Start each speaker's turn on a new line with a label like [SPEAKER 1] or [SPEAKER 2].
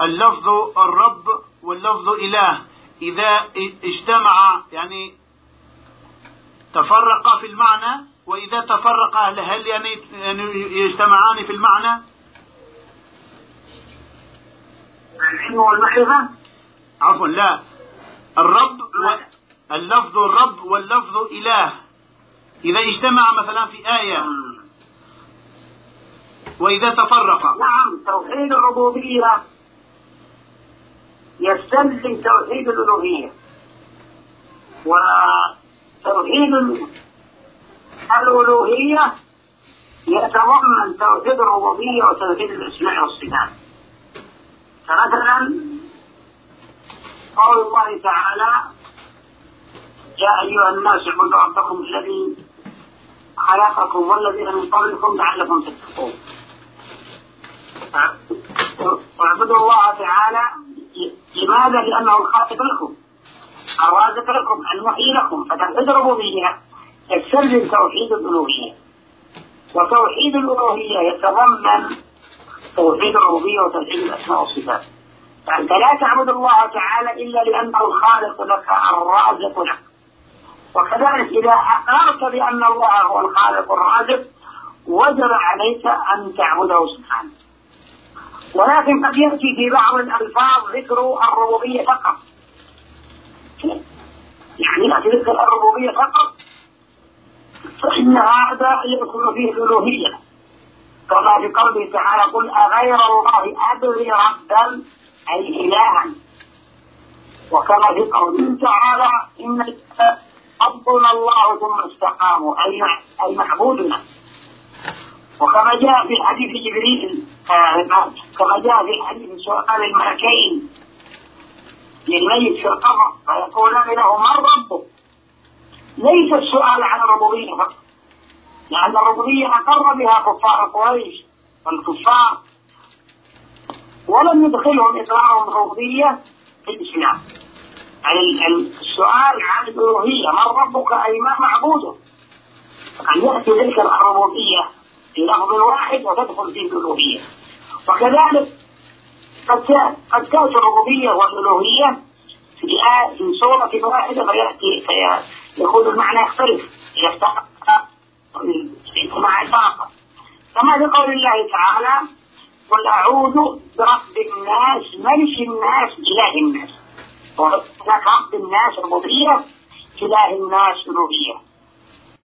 [SPEAKER 1] اللفظ الرب واللفظ إله. إذا اجتمع يعني تفرق في المعنى وإذا تفرق هل يعني يجتمعان في المعنى؟
[SPEAKER 2] العلم والمعرفة
[SPEAKER 1] عفوا لا. الرب و... اللفظ الرب واللفظ إله. إذا اجتمع مثلا في آية. وإذا تفرق.
[SPEAKER 2] نعم توحيد الربوبية. يستلزم توحيد الألوهية. وتوحيد الألوهية يتضمن توحيد الربوبية وتوحيد الأسماء والصفات. فمثلا قول الله تعالى يا أيها الناس اعبدوا ربكم الذي خلقكم والذين من قبلكم لعلكم تتقون. اعبدوا الله تعالى لماذا؟ لأنه الخالق لكم. الرازق لكم المحيي لكم. فتوحيد الربوبية يستلزم توحيد الألوهية. وتوحيد الألوهية يتضمن توحيد الربوبية وتوحيد الأسماء والصفات. فأنت لا تعبد الله تعالى إلا لأنه الخالق لك الرازق لك. وكذلك إذا أقررت بأن الله هو الخالق الرازق وجب عليك أن تعبده سبحانه. ولكن قد يأتي في بعض الألفاظ ذكر الربوبية فقط. يعني يأتي ذكر الربوبية فقط فإن هذا يدخل فيه الألوهية. كما في قوله تعالى قل أغير الله أبغي ربا أي إلها. وكما في قوله تعالى إن ربنا الله ثم استقاموا أي أي محبودنا وكما جاء في حديث جبريل كما جاء في حديث سؤال الملكين للميت في القبر فيقولان له من ربك؟ ليس السؤال عن الربوبية فقط لأن الربوبية أقر بها كفار قريش والكفار ولم يدخلهم إقرارهم الربوبية في الإسلام. يعني السؤال عن الألوهية من ربك أي ما معبوده؟ أن يأتي ذكر الربوبية في لفظ واحد وتدخل فيه الألوهية. وكذلك قد قد تأتي الربوبية والألوهية في آية في صورة واحدة فيأتي فيكون المعنى يختلف. يفتح مع إطلاقا كما في قول الله تعالى قل أعوذ برب الناس ملك الناس إله الناس. وهناك رب الناس ربوبية إله الناس ألوهية